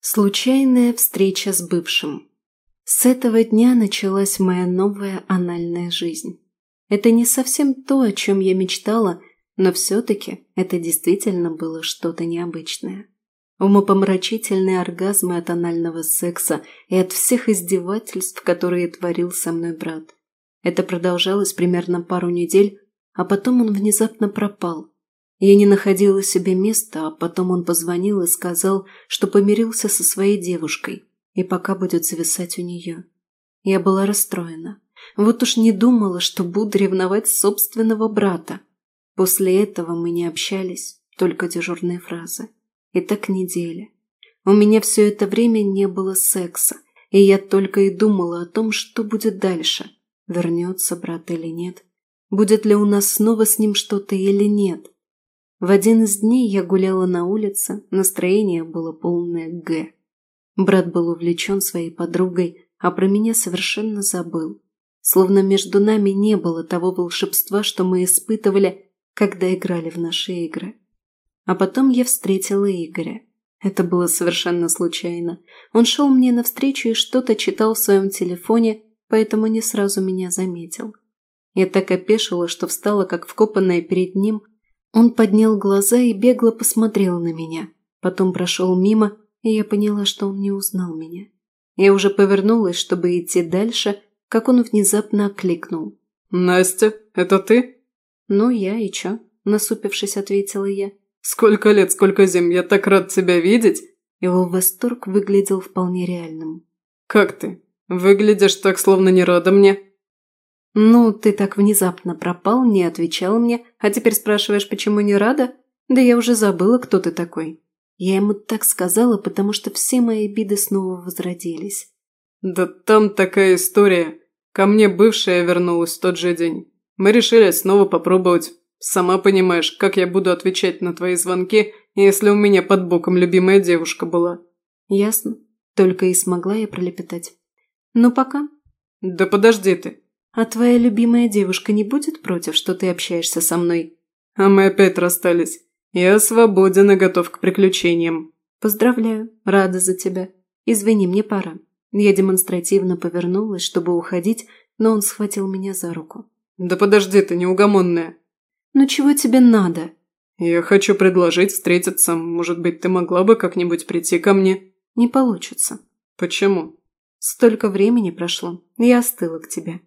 Случайная встреча с бывшим. С этого дня началась моя новая анальная жизнь. Это не совсем то, о чем я мечтала, но все-таки это действительно было что-то необычное. Умопомрачительные оргазмы от анального секса и от всех издевательств, которые творил со мной брат. Это продолжалось примерно пару недель, а потом он внезапно пропал. Я не находила себе места, а потом он позвонил и сказал, что помирился со своей девушкой и пока будет зависать у нее. Я была расстроена. Вот уж не думала, что буду ревновать собственного брата. После этого мы не общались, только дежурные фразы. И так недели. У меня все это время не было секса, и я только и думала о том, что будет дальше. Вернется брат или нет. Будет ли у нас снова с ним что-то или нет. В один из дней я гуляла на улице, настроение было полное «Г». Брат был увлечен своей подругой, а про меня совершенно забыл. Словно между нами не было того волшебства, что мы испытывали, когда играли в наши игры. А потом я встретила Игоря. Это было совершенно случайно. Он шел мне навстречу и что-то читал в своем телефоне, поэтому не сразу меня заметил. Я так опешила, что встала, как вкопанная перед ним. Он поднял глаза и бегло посмотрел на меня. Потом прошел мимо и я поняла, что он не узнал меня. Я уже повернулась, чтобы идти дальше, как он внезапно окликнул. «Настя, это ты?» «Ну, я и чё?» – насупившись, ответила я. «Сколько лет, сколько зим, я так рад тебя видеть!» Его восторг выглядел вполне реальным. «Как ты? Выглядишь так, словно не рада мне». «Ну, ты так внезапно пропал, не отвечал мне, а теперь спрашиваешь, почему не рада? Да я уже забыла, кто ты такой». Я ему так сказала, потому что все мои обиды снова возродились. «Да там такая история. Ко мне бывшая вернулась в тот же день. Мы решили снова попробовать. Сама понимаешь, как я буду отвечать на твои звонки, если у меня под боком любимая девушка была». «Ясно. Только и смогла я пролепетать. Ну пока». «Да подожди ты». «А твоя любимая девушка не будет против, что ты общаешься со мной?» «А мы опять расстались. «Я свободен и готов к приключениям». «Поздравляю, рада за тебя. Извини, мне пора». Я демонстративно повернулась, чтобы уходить, но он схватил меня за руку. «Да подожди ты, неугомонная». «Ну чего тебе надо?» «Я хочу предложить встретиться. Может быть, ты могла бы как-нибудь прийти ко мне?» «Не получится». «Почему?» «Столько времени прошло. Я остыла к тебе».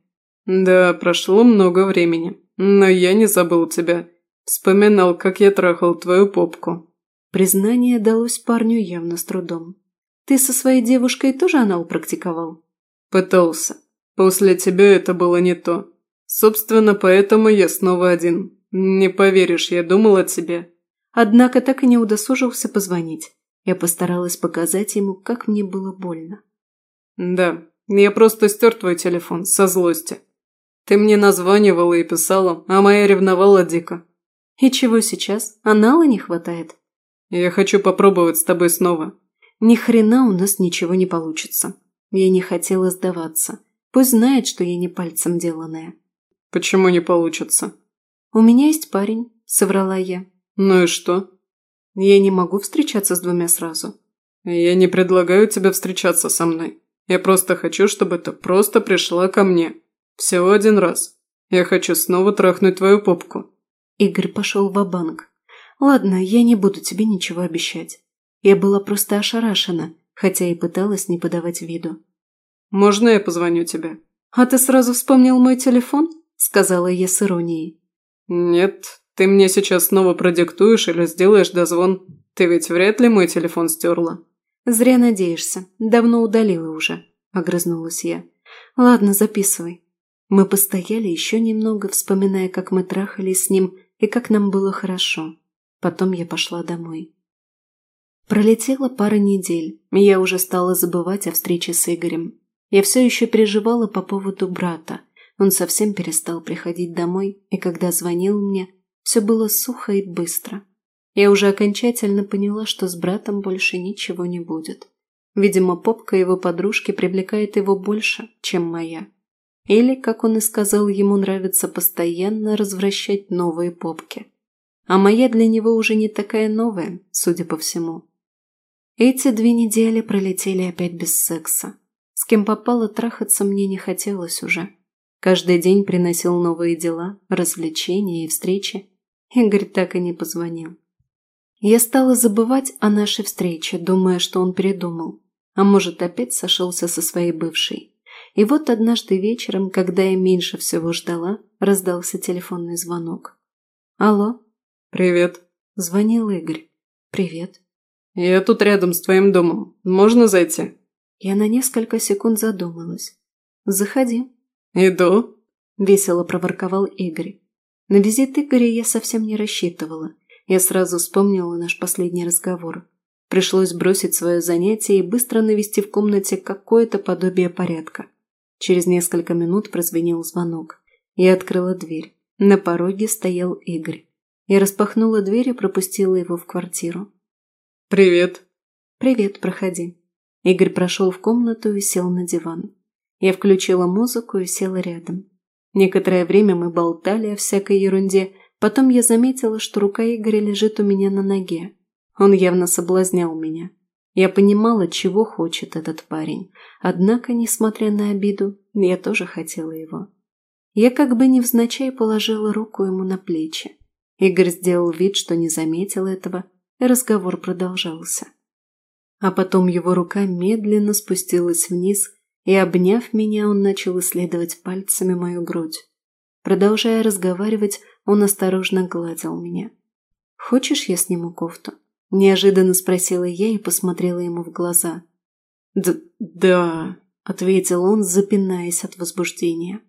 «Да, прошло много времени. Но я не забыл тебя. Вспоминал, как я трахал твою попку». Признание далось парню явно с трудом. «Ты со своей девушкой тоже анал практиковал?» «Пытался. После тебя это было не то. Собственно, поэтому я снова один. Не поверишь, я думал о тебе». Однако так и не удосужился позвонить. Я постаралась показать ему, как мне было больно. «Да, я просто стер твой телефон со злости. Ты мне названивала и писала, а моя ревновала дико. «И чего сейчас? Анала не хватает?» «Я хочу попробовать с тобой снова». «Ни хрена у нас ничего не получится». Я не хотела сдаваться. Пусть знает, что я не пальцем деланная. «Почему не получится?» «У меня есть парень», — соврала я. «Ну и что?» «Я не могу встречаться с двумя сразу». «Я не предлагаю тебе встречаться со мной. Я просто хочу, чтобы ты просто пришла ко мне. Всего один раз. Я хочу снова трахнуть твою попку. Игорь пошел в банк Ладно, я не буду тебе ничего обещать. Я была просто ошарашена, хотя и пыталась не подавать виду. «Можно я позвоню тебе?» «А ты сразу вспомнил мой телефон?» – сказала я с иронией. «Нет, ты мне сейчас снова продиктуешь или сделаешь дозвон. Ты ведь вряд ли мой телефон стерла». «Зря надеешься. Давно удалила уже», – огрызнулась я. «Ладно, записывай». Мы постояли еще немного, вспоминая, как мы трахались с ним и как нам было хорошо. Потом я пошла домой. Пролетела пара недель, и я уже стала забывать о встрече с Игорем. Я все еще переживала по поводу брата. Он совсем перестал приходить домой, и когда звонил мне, все было сухо и быстро. Я уже окончательно поняла, что с братом больше ничего не будет. Видимо, попка его подружки привлекает его больше, чем моя. Или, как он и сказал, ему нравится постоянно развращать новые попки. А моя для него уже не такая новая, судя по всему. Эти две недели пролетели опять без секса. С кем попало трахаться мне не хотелось уже. Каждый день приносил новые дела, развлечения и встречи. Игорь так и не позвонил. Я стала забывать о нашей встрече, думая, что он передумал. А может, опять сошелся со своей бывшей. И вот однажды вечером, когда я меньше всего ждала, раздался телефонный звонок. «Алло?» «Привет», – звонил Игорь. «Привет». «Я тут рядом с твоим домом. Можно зайти?» Я на несколько секунд задумалась. «Заходи». «Иду», – весело проворковал Игорь. На визит Игоря я совсем не рассчитывала. Я сразу вспомнила наш последний разговор. Пришлось бросить свое занятие и быстро навести в комнате какое-то подобие порядка. Через несколько минут прозвенел звонок. Я открыла дверь. На пороге стоял Игорь. Я распахнула дверь и пропустила его в квартиру. «Привет». «Привет, проходи». Игорь прошел в комнату и сел на диван. Я включила музыку и села рядом. Некоторое время мы болтали о всякой ерунде, потом я заметила, что рука Игоря лежит у меня на ноге. Он явно соблазнял меня. Я понимала, чего хочет этот парень, однако, несмотря на обиду, я тоже хотела его. Я как бы невзначай положила руку ему на плечи. Игорь сделал вид, что не заметил этого, и разговор продолжался. А потом его рука медленно спустилась вниз, и, обняв меня, он начал исследовать пальцами мою грудь. Продолжая разговаривать, он осторожно гладил меня. «Хочешь, я сниму кофту?» – неожиданно спросила я и посмотрела ему в глаза. «Да», – ответил он, запинаясь от возбуждения.